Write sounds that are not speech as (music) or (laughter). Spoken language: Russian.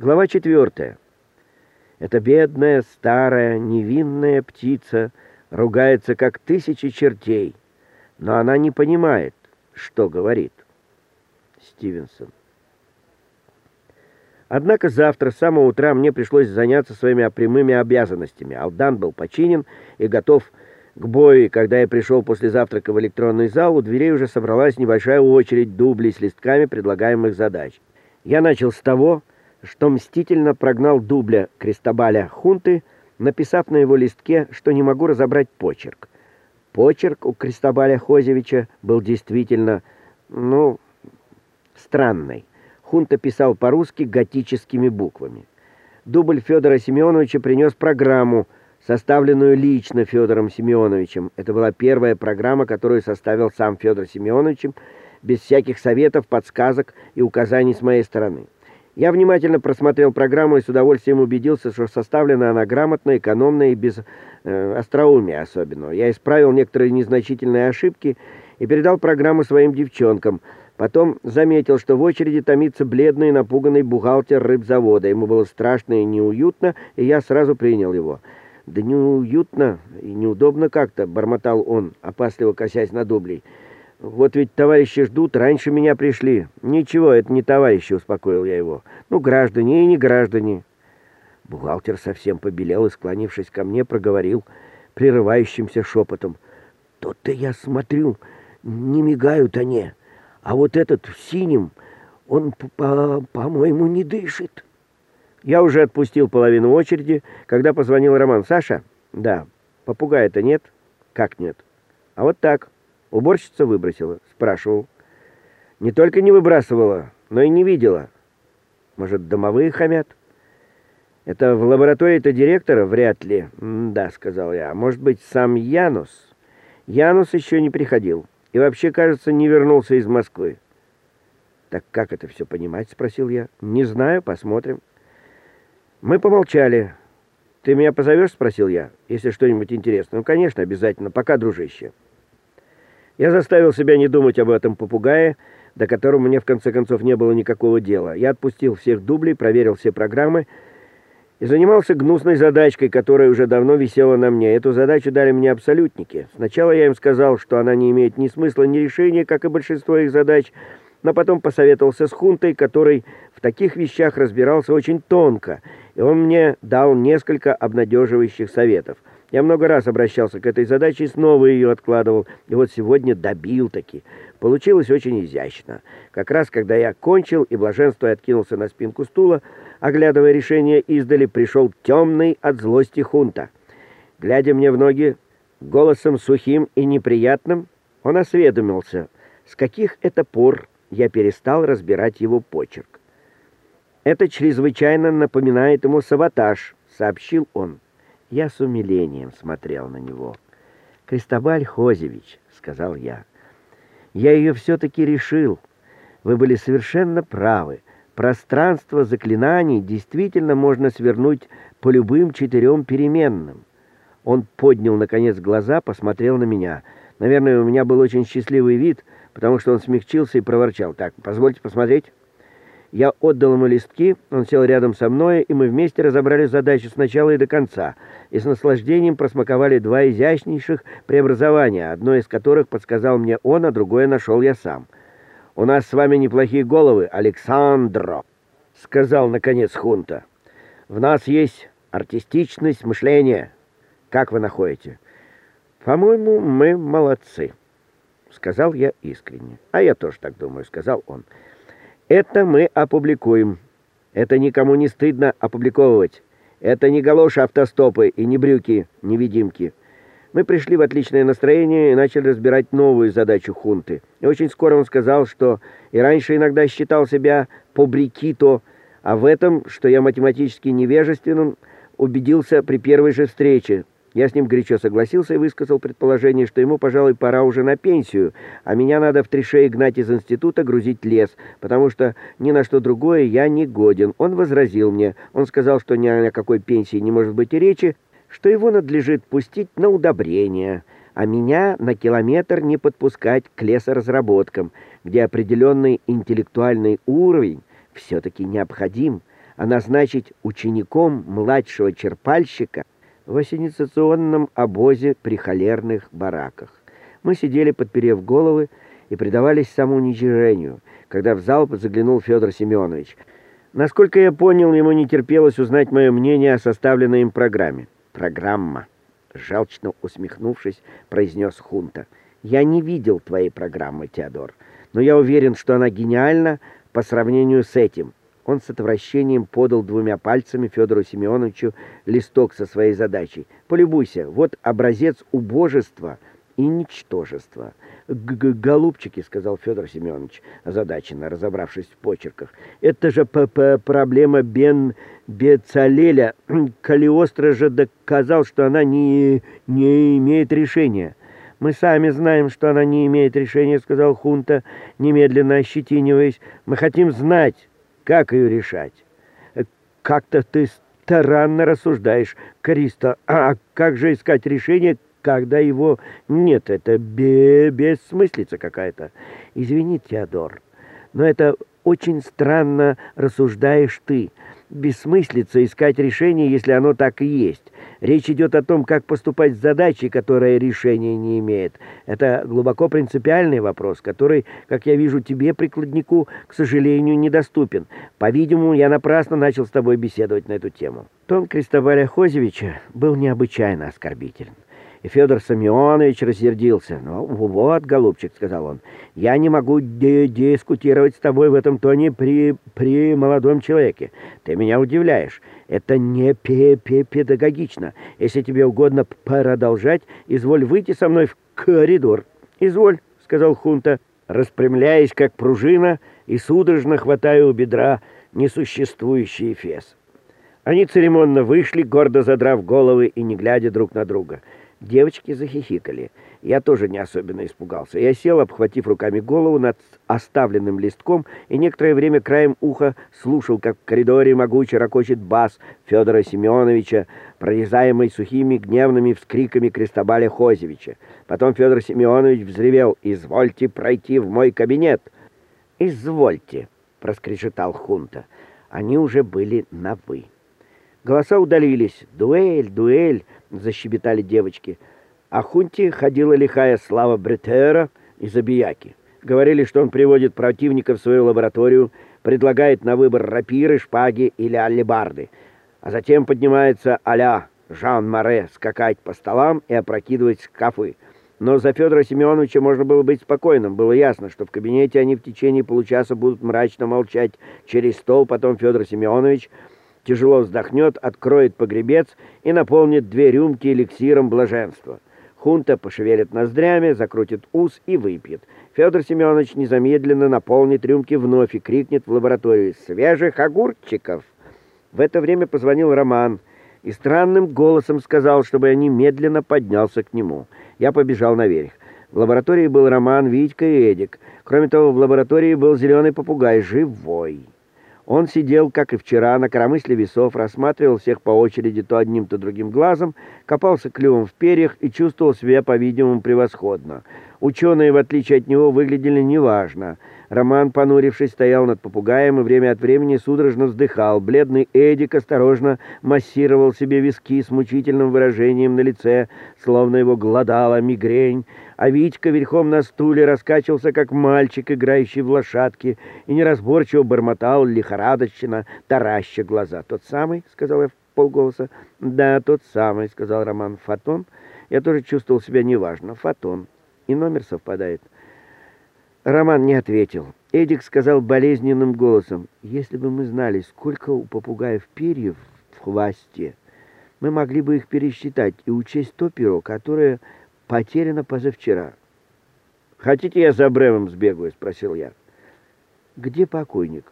Глава четвертая. Эта бедная, старая, невинная птица ругается, как тысячи чертей, но она не понимает, что говорит. Стивенсон. Однако завтра с самого утра мне пришлось заняться своими прямыми обязанностями. Алдан был починен и готов к бою, когда я пришел после завтрака в электронный зал, у дверей уже собралась небольшая очередь дублей с листками предлагаемых задач. Я начал с того, что мстительно прогнал дубля Крестобаля Хунты, написав на его листке, что не могу разобрать почерк. Почерк у Крестобаля Хозевича был действительно, ну, странный. Хунта писал по-русски готическими буквами. Дубль Федора Семеновича принес программу, составленную лично Федором Семеновичем. Это была первая программа, которую составил сам Федор Семенович, без всяких советов, подсказок и указаний с моей стороны. Я внимательно просмотрел программу и с удовольствием убедился, что составлена она грамотно, экономно и без э, остроумия особенного. Я исправил некоторые незначительные ошибки и передал программу своим девчонкам. Потом заметил, что в очереди томится бледный и напуганный бухгалтер рыбзавода. Ему было страшно и неуютно, и я сразу принял его. «Да неуютно и неудобно как-то», — бормотал он, опасливо косясь на дублей. Вот ведь товарищи ждут, раньше меня пришли. Ничего, это не товарищи, успокоил я его. Ну, граждане и не граждане. Бухгалтер совсем побелел и, склонившись ко мне, проговорил прерывающимся шепотом. Тут-то я смотрю, не мигают они. А вот этот в синем, он, по-моему, не дышит. Я уже отпустил половину очереди, когда позвонил Роман. «Саша?» «Да». «Попугая-то нет?» «Как нет?» «А вот так». Уборщица выбросила. Спрашивал. Не только не выбрасывала, но и не видела. Может, домовые хамят? Это в лаборатории-то директора? Вряд ли. да, сказал я. Может быть, сам Янус? Янус еще не приходил. И вообще, кажется, не вернулся из Москвы. Так как это все понимать? Спросил я. Не знаю, посмотрим. Мы помолчали. Ты меня позовешь? Спросил я. Если что-нибудь интересное. Ну, конечно, обязательно. Пока, дружище. Я заставил себя не думать об этом попугае, до которого мне в конце концов не было никакого дела. Я отпустил всех дублей, проверил все программы и занимался гнусной задачкой, которая уже давно висела на мне. Эту задачу дали мне абсолютники. Сначала я им сказал, что она не имеет ни смысла, ни решения, как и большинство их задач, но потом посоветовался с Хунтой, который в таких вещах разбирался очень тонко, и он мне дал несколько обнадеживающих советов — я много раз обращался к этой задаче и снова ее откладывал. И вот сегодня добил таки. Получилось очень изящно. Как раз когда я кончил и блаженство откинулся на спинку стула, оглядывая решение издали, пришел темный от злости хунта. Глядя мне в ноги, голосом сухим и неприятным, он осведомился, с каких это пор я перестал разбирать его почерк. «Это чрезвычайно напоминает ему саботаж», — сообщил он. Я с умилением смотрел на него. «Кристобаль Хозевич», — сказал я, — «я ее все-таки решил. Вы были совершенно правы. Пространство заклинаний действительно можно свернуть по любым четырем переменным». Он поднял, наконец, глаза, посмотрел на меня. Наверное, у меня был очень счастливый вид, потому что он смягчился и проворчал. «Так, позвольте посмотреть». Я отдал ему листки, он сел рядом со мной, и мы вместе разобрали задачу с начала и до конца, и с наслаждением просмаковали два изящнейших преобразования, одно из которых подсказал мне он, а другое нашел я сам. «У нас с вами неплохие головы, Александро», — сказал, наконец, Хунта. «В нас есть артистичность мышления. Как вы находите?» «По-моему, мы молодцы», — сказал я искренне. «А я тоже так думаю», — сказал он. Это мы опубликуем. Это никому не стыдно опубликовывать. Это не галоши автостопы и не брюки, невидимки. Мы пришли в отличное настроение и начали разбирать новую задачу хунты. И очень скоро он сказал, что и раньше иногда считал себя побрикито, а в этом, что я математически невежественным, убедился при первой же встрече, я с ним горячо согласился и высказал предположение, что ему, пожалуй, пора уже на пенсию, а меня надо в три шеи гнать из института, грузить лес, потому что ни на что другое я не годен. Он возразил мне. Он сказал, что ни о какой пенсии не может быть и речи, что его надлежит пустить на удобрение, а меня на километр не подпускать к лесоразработкам, где определенный интеллектуальный уровень все-таки необходим, а назначить учеником младшего черпальщика в ассенизационном обозе при холерных бараках. Мы сидели, подперев головы, и предавались самоуничижению, когда в зал заглянул Федор Семенович. Насколько я понял, ему не терпелось узнать мое мнение о составленной им программе. «Программа», — жалчно усмехнувшись, произнес Хунта. «Я не видел твоей программы, Теодор, но я уверен, что она гениальна по сравнению с этим». Он с отвращением подал двумя пальцами Федору Семеновичу листок со своей задачей. «Полюбуйся, вот образец убожества и ничтожества. «Голубчики», — сказал Федор Семенович, озадаченно, разобравшись в почерках, «это же п -п проблема Бен Бецалеля. (clears throat) Калиостро же доказал, что она не, не имеет решения». «Мы сами знаем, что она не имеет решения», — сказал Хунта, немедленно ощетиниваясь. «Мы хотим знать, как ее решать». «Как-то ты странно рассуждаешь, Кристо. А как же искать решение, когда его нет. Это бе бессмыслица какая-то. Извини, Теодор, но это очень странно рассуждаешь ты. Бессмыслица искать решение, если оно так и есть. Речь идет о том, как поступать с задачей, которая решения не имеет. Это глубоко принципиальный вопрос, который, как я вижу, тебе, прикладнику, к сожалению, недоступен. По-видимому, я напрасно начал с тобой беседовать на эту тему. Тон Кристобаля Хозевича был необычайно оскорбителен. И Федор Самионович рассердился. «Ну вот, голубчик», — сказал он, — «я не могу дискутировать с тобой в этом тоне при, при молодом человеке. Ты меня удивляешь. Это не пе -пе педагогично. Если тебе угодно продолжать, изволь выйти со мной в коридор». «Изволь», — сказал Хунта, распрямляясь как пружина и судорожно хватая у бедра несуществующий фес. Они церемонно вышли, гордо задрав головы и не глядя друг на друга — Девочки захихикали. Я тоже не особенно испугался. Я сел, обхватив руками голову над оставленным листком, и некоторое время краем уха слушал, как в коридоре могуче ракочет бас Федора Семеновича, прорезаемый сухими гневными вскриками Крестобаля Хозевича. Потом Федор Семенович взревел «Извольте пройти в мой кабинет!» «Извольте!» — проскрежетал Хунта. Они уже были на «вы». Голоса удалились. «Дуэль! Дуэль!» защебетали девочки. А Хунти ходила лихая слава Бретера и Забияки. Говорили, что он приводит противника в свою лабораторию, предлагает на выбор рапиры, шпаги или аллебарды, а затем поднимается а-ля Жан Море скакать по столам и опрокидывать шкафы. Но за Федора Семеновича можно было быть спокойным. Было ясно, что в кабинете они в течение получаса будут мрачно молчать. Через стол потом Федор Семенович тяжело вздохнет, откроет погребец и наполнит две рюмки эликсиром блаженства. Хунта пошевелит ноздрями, закрутит ус и выпьет. Федор Семенович незамедленно наполнит рюмки вновь и крикнет в лабораторию «Свежих огурчиков!». В это время позвонил Роман и странным голосом сказал, чтобы я немедленно поднялся к нему. Я побежал наверх. В лаборатории был Роман, Витька и Эдик. Кроме того, в лаборатории был зеленый попугай, живой. Он сидел, как и вчера, на коромысле весов, рассматривал всех по очереди то одним, то другим глазом, копался клювом в перьях и чувствовал себя, по-видимому, превосходно. Ученые, в отличие от него, выглядели неважно. Роман, понурившись, стоял над попугаем и время от времени судорожно вздыхал. Бледный Эдик осторожно массировал себе виски с мучительным выражением на лице, словно его глодала мигрень а Витька верхом на стуле раскачивался, как мальчик, играющий в лошадки, и неразборчиво бормотал лихорадочно, тараща глаза. «Тот самый?» — сказал я в полголоса. «Да, тот самый», — сказал Роман. «Фотон?» Я тоже чувствовал себя неважно. «Фотон». И номер совпадает. Роман не ответил. Эдик сказал болезненным голосом, «Если бы мы знали, сколько у попугаев перьев в хвосте, мы могли бы их пересчитать и учесть то перо, которое потеряно позавчера. «Хотите, я за Брэмом сбегаю?» — спросил я. «Где покойник?»